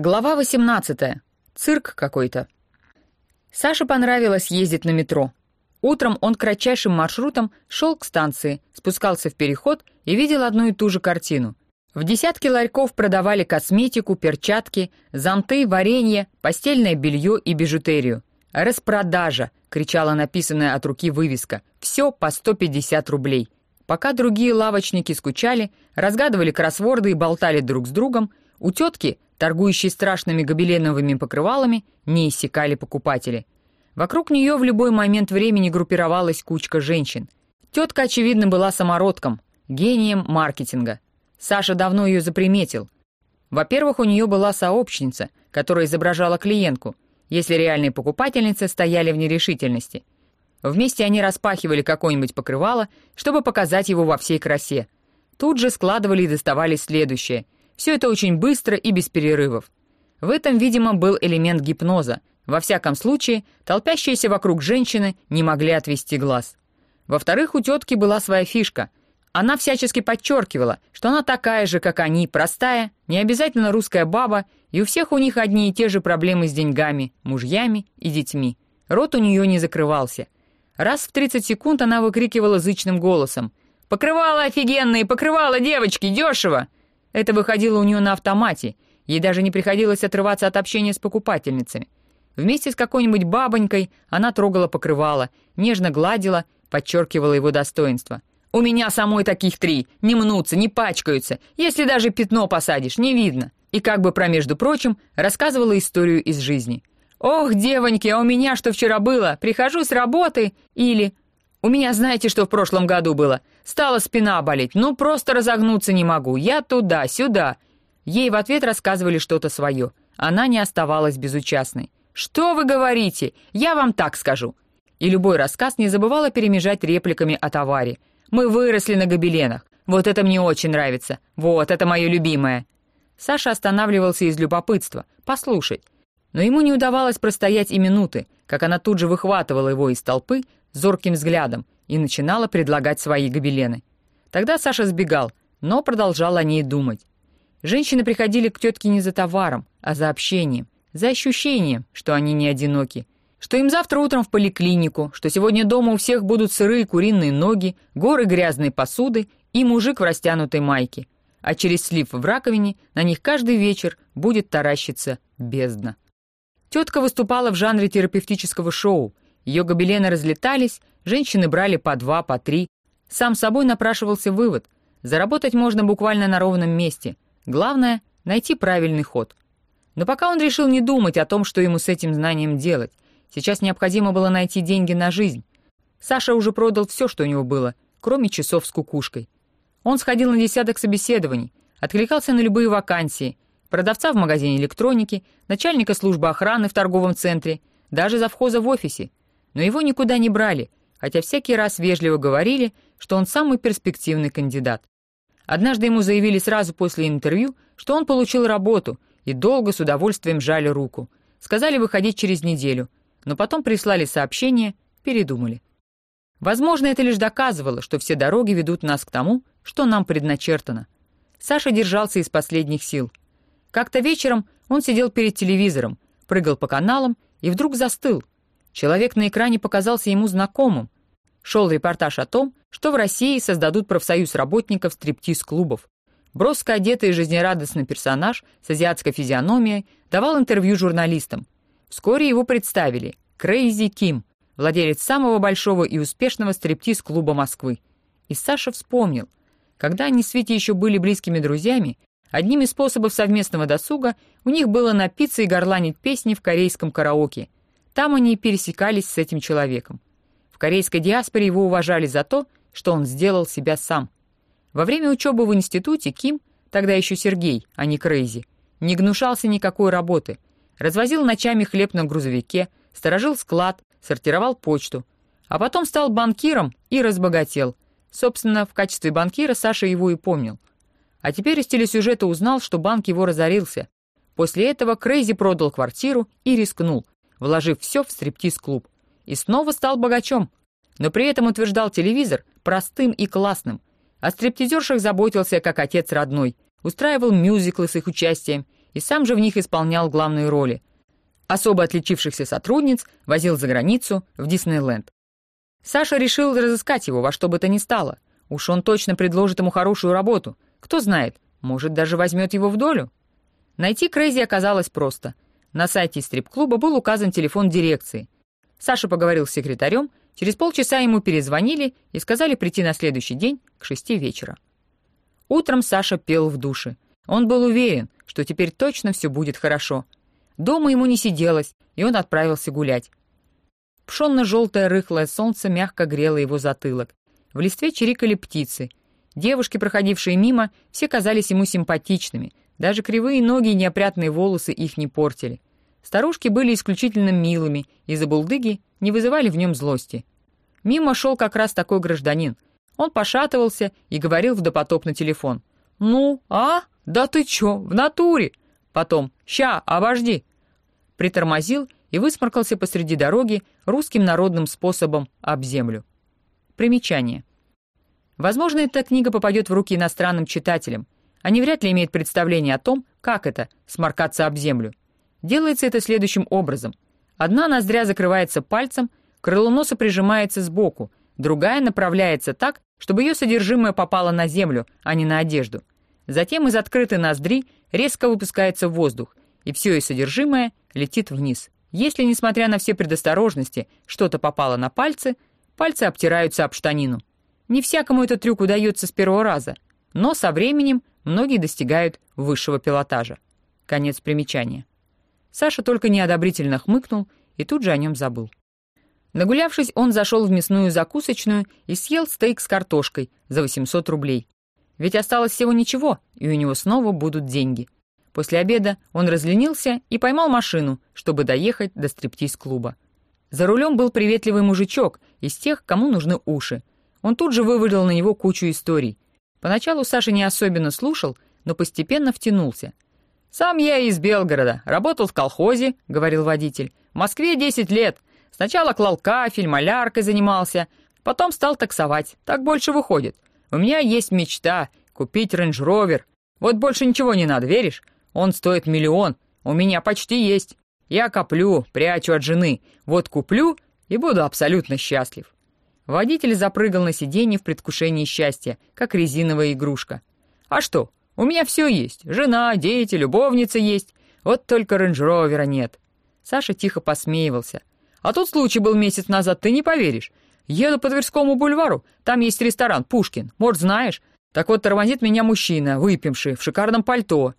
Глава 18. Цирк какой-то. Саше понравилось ездить на метро. Утром он кратчайшим маршрутом шел к станции, спускался в переход и видел одну и ту же картину. В десятке ларьков продавали косметику, перчатки, зонты, варенье, постельное белье и бижутерию. «Распродажа!» — кричала написанная от руки вывеска. «Все по 150 рублей». Пока другие лавочники скучали, разгадывали кроссворды и болтали друг с другом, у тетки торгующей страшными гобеленовыми покрывалами, не иссякали покупатели. Вокруг нее в любой момент времени группировалась кучка женщин. Тетка, очевидно, была самородком, гением маркетинга. Саша давно ее заприметил. Во-первых, у нее была сообщница, которая изображала клиентку, если реальные покупательницы стояли в нерешительности. Вместе они распахивали какое-нибудь покрывало, чтобы показать его во всей красе. Тут же складывали и доставали следующее — все это очень быстро и без перерывов. В этом, видимо, был элемент гипноза. Во всяком случае, толпящиеся вокруг женщины не могли отвести глаз. Во-вторых, у тетки была своя фишка. Она всячески подчеркивала, что она такая же, как они, простая, не обязательно русская баба, и у всех у них одни и те же проблемы с деньгами, мужьями и детьми. Рот у нее не закрывался. Раз в 30 секунд она выкрикивала зычным голосом. «Покрывало офигенные, покрывало, девочки, дешево!» Это выходило у нее на автомате, ей даже не приходилось отрываться от общения с покупательницами. Вместе с какой-нибудь бабонькой она трогала покрывало, нежно гладила, подчеркивала его достоинство. «У меня самой таких три, не мнутся, не пачкаются, если даже пятно посадишь, не видно». И как бы промежду прочим рассказывала историю из жизни. «Ох, девоньки, а у меня что вчера было? Прихожу с работы» или «У меня знаете, что в прошлом году было? Стала спина болеть, ну просто разогнуться не могу. Я туда, сюда». Ей в ответ рассказывали что-то свое. Она не оставалась безучастной. «Что вы говорите? Я вам так скажу». И любой рассказ не забывала перемежать репликами о товаре. «Мы выросли на гобеленах. Вот это мне очень нравится. Вот, это мое любимое». Саша останавливался из любопытства, послушать. Но ему не удавалось простоять и минуты, как она тут же выхватывала его из толпы, зорким взглядом и начинала предлагать свои гобелены. Тогда Саша сбегал, но продолжал о ней думать. Женщины приходили к тетке не за товаром, а за общением, за ощущением, что они не одиноки, что им завтра утром в поликлинику, что сегодня дома у всех будут сырые куриные ноги, горы грязной посуды и мужик в растянутой майке, а через слив в раковине на них каждый вечер будет таращиться бездна. Тетка выступала в жанре терапевтического шоу — ее гобелены разлетались, женщины брали по два, по три. Сам собой напрашивался вывод. Заработать можно буквально на ровном месте. Главное — найти правильный ход. Но пока он решил не думать о том, что ему с этим знанием делать. Сейчас необходимо было найти деньги на жизнь. Саша уже продал все, что у него было, кроме часов с кукушкой. Он сходил на десяток собеседований, откликался на любые вакансии, продавца в магазине электроники, начальника службы охраны в торговом центре, даже завхоза в офисе но его никуда не брали, хотя всякий раз вежливо говорили, что он самый перспективный кандидат. Однажды ему заявили сразу после интервью, что он получил работу, и долго с удовольствием жали руку. Сказали выходить через неделю, но потом прислали сообщение, передумали. Возможно, это лишь доказывало, что все дороги ведут нас к тому, что нам предначертано. Саша держался из последних сил. Как-то вечером он сидел перед телевизором, прыгал по каналам и вдруг застыл — Человек на экране показался ему знакомым. Шел репортаж о том, что в России создадут профсоюз работников стриптиз-клубов. Броско одетый и жизнерадостный персонаж с азиатской физиономией давал интервью журналистам. Вскоре его представили Крейзи Ким, владелец самого большого и успешного стриптиз-клуба Москвы. И Саша вспомнил, когда они с Витей еще были близкими друзьями, одним из способов совместного досуга у них было напиться и горланить песни в корейском караоке — там они пересекались с этим человеком. В корейской диаспоре его уважали за то, что он сделал себя сам. Во время учебы в институте Ким, тогда еще Сергей, а не Крейзи, не гнушался никакой работы. Развозил ночами хлеб на грузовике, сторожил склад, сортировал почту. А потом стал банкиром и разбогател. Собственно, в качестве банкира Саша его и помнил. А теперь из телесюжета узнал, что банк его разорился. После этого Крейзи продал квартиру и рискнул вложив все в стриптиз-клуб. И снова стал богачом. Но при этом утверждал телевизор простым и классным. О стриптизершах заботился как отец родной. Устраивал мюзиклы с их участием и сам же в них исполнял главные роли. Особо отличившихся сотрудниц возил за границу в Диснейленд. Саша решил разыскать его во что бы то ни стало. Уж он точно предложит ему хорошую работу. Кто знает, может, даже возьмет его в долю. Найти Крейзи оказалось просто. На сайте стрип-клуба был указан телефон дирекции. Саша поговорил с секретарем, через полчаса ему перезвонили и сказали прийти на следующий день к шести вечера. Утром Саша пел в душе. Он был уверен, что теперь точно все будет хорошо. Дома ему не сиделось, и он отправился гулять. Пшенно-желтое рыхлое солнце мягко грело его затылок. В листве чирикали птицы. Девушки, проходившие мимо, все казались ему симпатичными. Даже кривые ноги и неопрятные волосы их не портили. Старушки были исключительно милыми, и забулдыги не вызывали в нем злости. Мимо шел как раз такой гражданин. Он пошатывался и говорил в допотопный телефон. «Ну, а? Да ты чё, в натуре?» Потом «Ща, обожди!» Притормозил и высморкался посреди дороги русским народным способом об землю. Примечание. Возможно, эта книга попадет в руки иностранным читателям. Они вряд ли имеют представление о том, как это — сморкаться об землю. Делается это следующим образом. Одна ноздря закрывается пальцем, крыло носа прижимается сбоку, другая направляется так, чтобы ее содержимое попало на землю, а не на одежду. Затем из открытой ноздри резко выпускается воздух, и все ее содержимое летит вниз. Если, несмотря на все предосторожности, что-то попало на пальцы, пальцы обтираются об штанину. Не всякому этот трюк удается с первого раза, но со временем многие достигают высшего пилотажа. Конец примечания. Саша только неодобрительно хмыкнул и тут же о нем забыл. Нагулявшись, он зашел в мясную закусочную и съел стейк с картошкой за 800 рублей. Ведь осталось всего ничего, и у него снова будут деньги — После обеда он разленился и поймал машину, чтобы доехать до стриптиз-клуба. За рулем был приветливый мужичок из тех, кому нужны уши. Он тут же вывалил на него кучу историй. Поначалу Саша не особенно слушал, но постепенно втянулся. «Сам я из Белгорода, работал в колхозе», — говорил водитель. «В Москве 10 лет. Сначала клал кафель, маляркой занимался, потом стал таксовать. Так больше выходит. У меня есть мечта — купить рейндж-ровер. Вот больше ничего не надо, веришь? Он стоит миллион. У меня почти есть. Я коплю, прячу от жены. Вот куплю и буду абсолютно счастлив». Водитель запрыгал на сиденье в предвкушении счастья, как резиновая игрушка. «А что? У меня все есть. Жена, дети, любовница есть. Вот только рейндж-ровера нет». Саша тихо посмеивался. «А тут случай был месяц назад, ты не поверишь. Еду по Тверскому бульвару, там есть ресторан «Пушкин», может, знаешь? Так вот тормозит меня мужчина, выпивший, в шикарном пальто.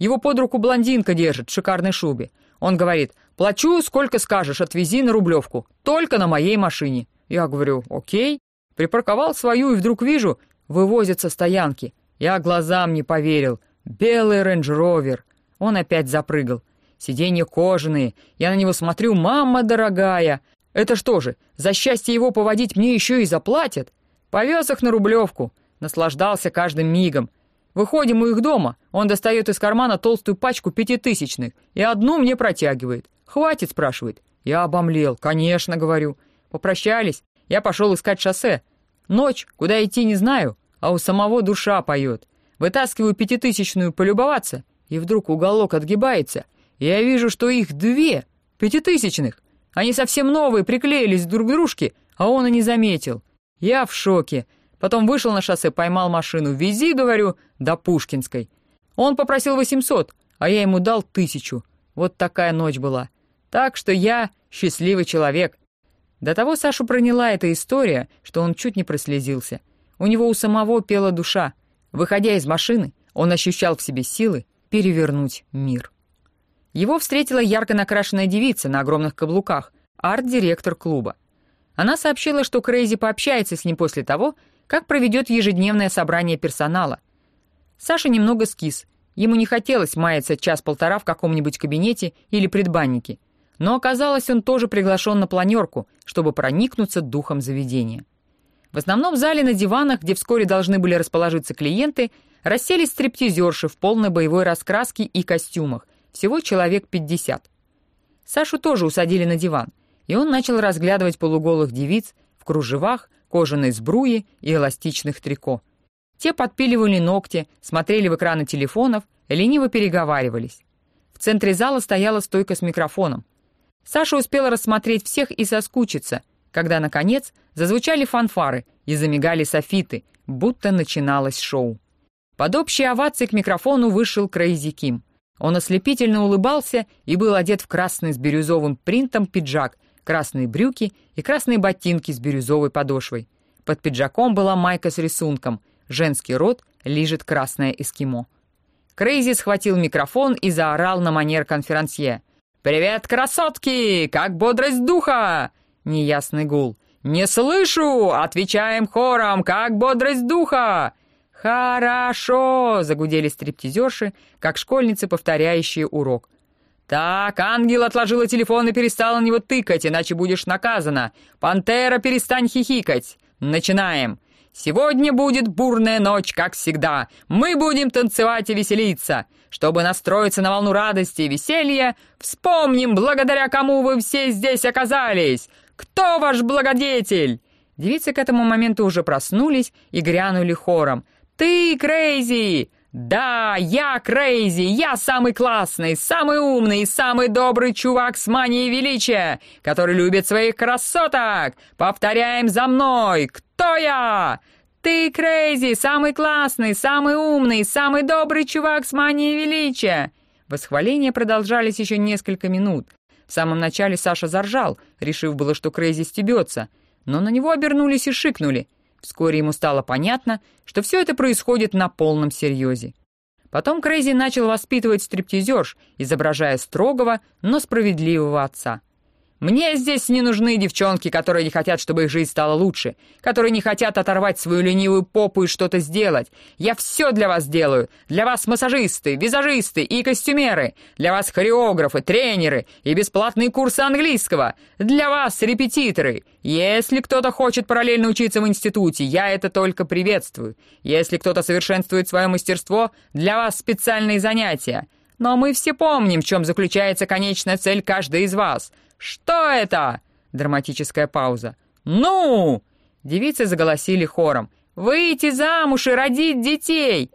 Его под руку блондинка держит в шикарной шубе. Он говорит, плачу, сколько скажешь, отвези на Рублевку. Только на моей машине. Я говорю, окей. Припарковал свою и вдруг вижу, вывозят со стоянки. Я глазам не поверил. Белый рейндж-ровер. Он опять запрыгал. Сиденья кожаные. Я на него смотрю, мама дорогая. Это что же, за счастье его поводить мне еще и заплатят? Повез их на Рублевку. Наслаждался каждым мигом. Выходим у их дома, он достает из кармана толстую пачку пятитысячных и одну мне протягивает. «Хватит?» — спрашивает. Я обомлел. «Конечно», — говорю. Попрощались. Я пошел искать шоссе. Ночь, куда идти не знаю, а у самого душа поет. Вытаскиваю пятитысячную полюбоваться, и вдруг уголок отгибается, и я вижу, что их две, пятитысячных. Они совсем новые, приклеились друг к дружке, а он и не заметил. Я в шоке. Потом вышел на шоссе, поймал машину. «Вези», — говорю, — «до Пушкинской». Он попросил 800, а я ему дал тысячу. Вот такая ночь была. Так что я счастливый человек. До того Сашу проняла эта история, что он чуть не прослезился. У него у самого пела душа. Выходя из машины, он ощущал в себе силы перевернуть мир. Его встретила ярко накрашенная девица на огромных каблуках, арт-директор клуба. Она сообщила, что Крейзи пообщается с ним после того, как проведет ежедневное собрание персонала. Саша немного скис. Ему не хотелось маяться час-полтора в каком-нибудь кабинете или предбаннике. Но оказалось, он тоже приглашен на планерку, чтобы проникнуться духом заведения. В основном зале на диванах, где вскоре должны были расположиться клиенты, расселись стриптизерши в полной боевой раскраске и костюмах, всего человек 50. Сашу тоже усадили на диван, и он начал разглядывать полуголых девиц в кружевах, кожаной сбруи и эластичных трико. Те подпиливали ногти, смотрели в экраны телефонов, лениво переговаривались. центре зала стояла стойка с микрофоном. Саша успела рассмотреть всех и соскучиться, когда, наконец, зазвучали фанфары и замигали софиты, будто начиналось шоу. Под общей овацией к микрофону вышел Крейзи Ким. Он ослепительно улыбался и был одет в красный с бирюзовым принтом пиджак, красные брюки и красные ботинки с бирюзовой подошвой. Под пиджаком была майка с рисунком «Женский род лижет красное эскимо». Крейзи схватил микрофон и заорал на манер конферансье. «Привет, красотки! Как бодрость духа!» Неясный гул. «Не слышу!» Отвечаем хором. «Как бодрость духа!» «Хорошо!» — загудели стриптизерши, как школьницы, повторяющие урок. «Так, ангел отложила телефон и перестала на него тыкать, иначе будешь наказана. Пантера, перестань хихикать. Начинаем. Сегодня будет бурная ночь, как всегда. Мы будем танцевать и веселиться. Чтобы настроиться на волну радости и веселья, вспомним, благодаря кому вы все здесь оказались. Кто ваш благодетель?» Девицы к этому моменту уже проснулись и грянули хором. «Ты, Крейзи!» «Да, я Крейзи, я самый классный, самый умный, самый добрый чувак с манией величия, который любит своих красоток! Повторяем за мной! Кто я?» «Ты, Крейзи, самый классный, самый умный, самый добрый чувак с манией величия!» Восхваления продолжались еще несколько минут. В самом начале Саша заржал, решив было, что Крейзи стебется, но на него обернулись и шикнули — Вскоре ему стало понятно, что все это происходит на полном серьезе. Потом Крейзи начал воспитывать стриптизерш, изображая строгого, но справедливого отца — мне здесь не нужны девчонки, которые не хотят, чтобы их жизнь стала лучше, которые не хотят оторвать свою ленивую попу и что-то сделать. Я все для вас делаю. Для вас массажисты, визажисты и костюмеры. Для вас хореографы, тренеры и бесплатные курсы английского. Для вас репетиторы. Если кто-то хочет параллельно учиться в институте, я это только приветствую. Если кто-то совершенствует свое мастерство, для вас специальные занятия. Но мы все помним, в чем заключается конечная цель каждой из вас — «Что это?» — драматическая пауза. «Ну!» — девицы заголосили хором. «Выйти замуж и родить детей!»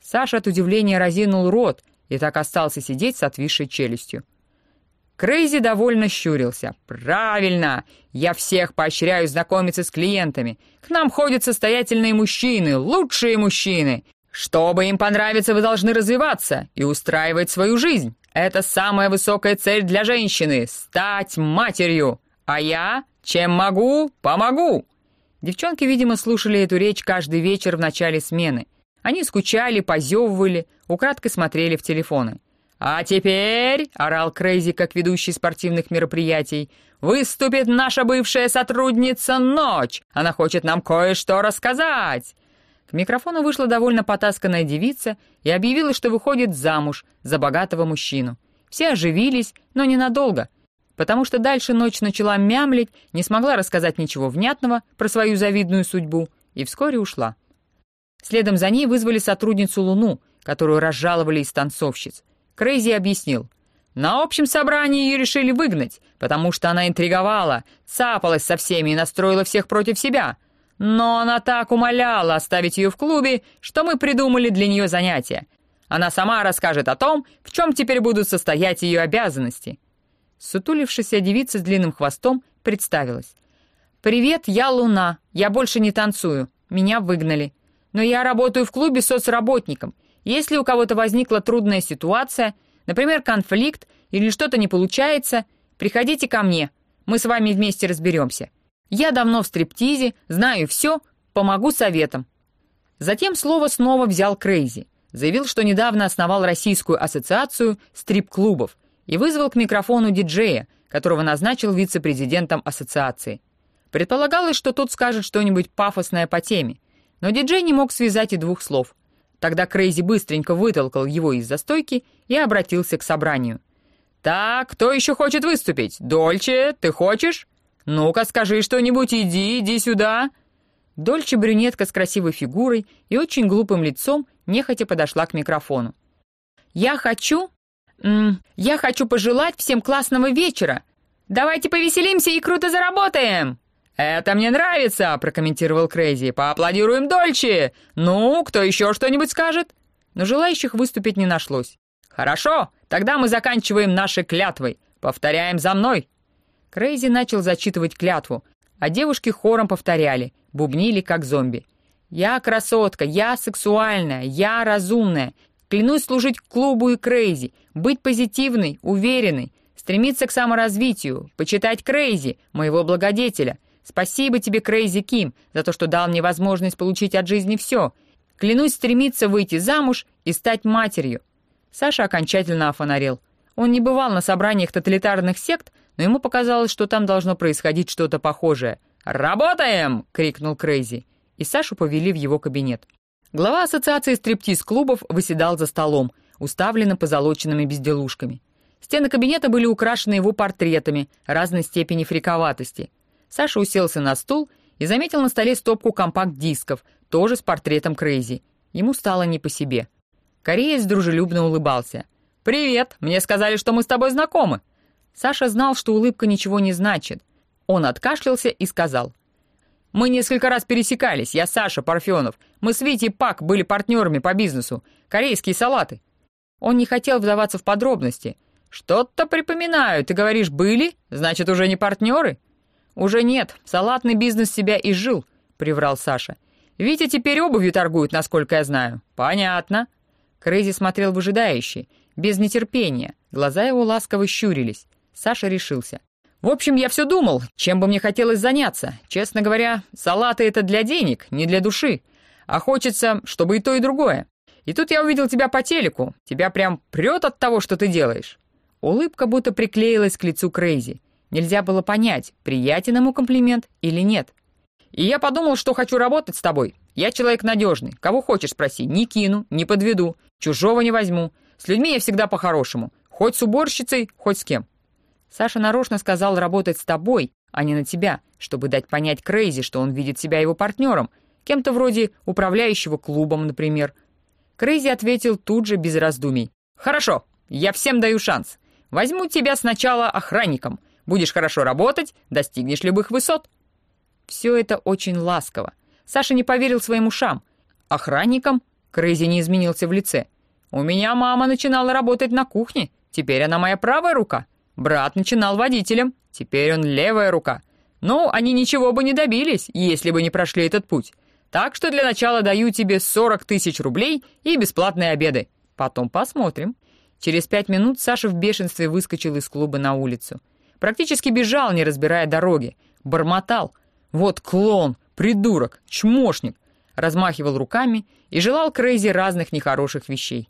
Саша от удивления разинул рот и так остался сидеть с отвисшей челюстью. Крейзи довольно щурился. «Правильно! Я всех поощряю знакомиться с клиентами. К нам ходят состоятельные мужчины, лучшие мужчины. Чтобы им понравиться, вы должны развиваться и устраивать свою жизнь. Это самая высокая цель для женщины — стать матерью. А я, чем могу, помогу. Девчонки, видимо, слушали эту речь каждый вечер в начале смены. Они скучали, позевывали, украдкой смотрели в телефоны. «А теперь», — орал Крейзи, как ведущий спортивных мероприятий, «выступит наша бывшая сотрудница Ночь. Она хочет нам кое-что рассказать». К микрофону вышла довольно потасканная девица и объявила, что выходит замуж за богатого мужчину. Все оживились, но ненадолго, потому что дальше ночь начала мямлить, не смогла рассказать ничего внятного про свою завидную судьбу и вскоре ушла. Следом за ней вызвали сотрудницу Луну, которую разжаловали из танцовщиц. Крейзи объяснил. На общем собрании ее решили выгнать, потому что она интриговала, цапалась со всеми и настроила всех против себя — но она так умоляла оставить ее в клубе, что мы придумали для нее занятие. Она сама расскажет о том, в чем теперь будут состоять ее обязанности». Сутулившаяся девица с длинным хвостом представилась. «Привет, я Луна. Я больше не танцую. Меня выгнали. Но я работаю в клубе соцработником. Если у кого-то возникла трудная ситуация, например, конфликт или что-то не получается, приходите ко мне. Мы с вами вместе разберемся. Я давно в стриптизе, знаю все, помогу советом». Затем слово снова взял Крейзи. Заявил, что недавно основал Российскую ассоциацию стрип-клубов и вызвал к микрофону диджея, которого назначил вице-президентом ассоциации. Предполагалось, что тот скажет что-нибудь пафосное по теме, но диджей не мог связать и двух слов. Тогда Крейзи быстренько вытолкал его из-за стойки и обратился к собранию. «Так, кто еще хочет выступить? Дольче, ты хочешь?» «Ну-ка, скажи что-нибудь, иди, иди сюда!» Дольче брюнетка с красивой фигурой и очень глупым лицом нехотя подошла к микрофону. «Я хочу... Я хочу пожелать всем классного вечера! Давайте повеселимся и круто заработаем!» «Это мне нравится!» — прокомментировал Крейзи. «Поаплодируем Дольче! Ну, кто еще что-нибудь скажет?» Но желающих выступить не нашлось. «Хорошо, тогда мы заканчиваем нашей клятвой. Повторяем за мной!» Крейзи начал зачитывать клятву, а девушки хором повторяли, бубнили как зомби. «Я красотка, я сексуальная, я разумная. Клянусь служить клубу и Крейзи, быть позитивной, уверенной, стремиться к саморазвитию, почитать Крейзи, моего благодетеля. Спасибо тебе, Крейзи Ким, за то, что дал мне возможность получить от жизни все. Клянусь стремиться выйти замуж и стать матерью». Саша окончательно офонарел. Он не бывал на собраниях тоталитарных сект, но ему показалось, что там должно происходить что-то похожее. «Работаем!» — крикнул Крейзи. И Сашу повели в его кабинет. Глава ассоциации стриптиз-клубов выседал за столом, уставленным позолоченными безделушками. Стены кабинета были украшены его портретами разной степени фриковатости. Саша уселся на стул и заметил на столе стопку компакт-дисков, тоже с портретом Крейзи. Ему стало не по себе. Кореец дружелюбно улыбался. «Привет! Мне сказали, что мы с тобой знакомы!» Саша знал, что улыбка ничего не значит. Он откашлялся и сказал. «Мы несколько раз пересекались. Я Саша Парфенов. Мы с Витей Пак были партнерами по бизнесу. Корейские салаты». Он не хотел вдаваться в подробности. «Что-то припоминаю. Ты говоришь, были? Значит, уже не партнеры?» «Уже нет. Салатный бизнес себя изжил», — приврал Саша. «Витя теперь обувью торгует, насколько я знаю». «Понятно». Крейзи смотрел выжидающе, без нетерпения. Глаза его ласково щурились. Саша решился. «В общем, я все думал, чем бы мне хотелось заняться. Честно говоря, салаты — это для денег, не для души. А хочется, чтобы и то, и другое. И тут я увидел тебя по телеку. Тебя прям прет от того, что ты делаешь». Улыбка будто приклеилась к лицу Крейзи. Нельзя было понять, приятен ему комплимент или нет. «И я подумал, что хочу работать с тобой. Я человек надежный. Кого хочешь спроси. Не кину, не подведу. Чужого не возьму. С людьми я всегда по-хорошему. Хоть с уборщицей, хоть с кем. Саша нарочно сказал работать с тобой, а не на тебя, чтобы дать понять Крейзи, что он видит себя его партнером, кем-то вроде управляющего клубом, например. Крейзи ответил тут же без раздумий. «Хорошо, я всем даю шанс. Возьму тебя сначала охранником. Будешь хорошо работать, достигнешь любых высот». Все это очень ласково. Саша не поверил своим ушам. Охранником Крейзи не изменился в лице. «У меня мама начинала работать на кухне. Теперь она моя правая рука. Брат начинал водителем, теперь он левая рука. Ну, они ничего бы не добились, если бы не прошли этот путь. Так что для начала даю тебе 40 тысяч рублей и бесплатные обеды. Потом посмотрим». Через пять минут Саша в бешенстве выскочил из клуба на улицу. Практически бежал, не разбирая дороги. Бормотал. «Вот клон, придурок, чмошник!» Размахивал руками и желал Крейзи разных нехороших вещей.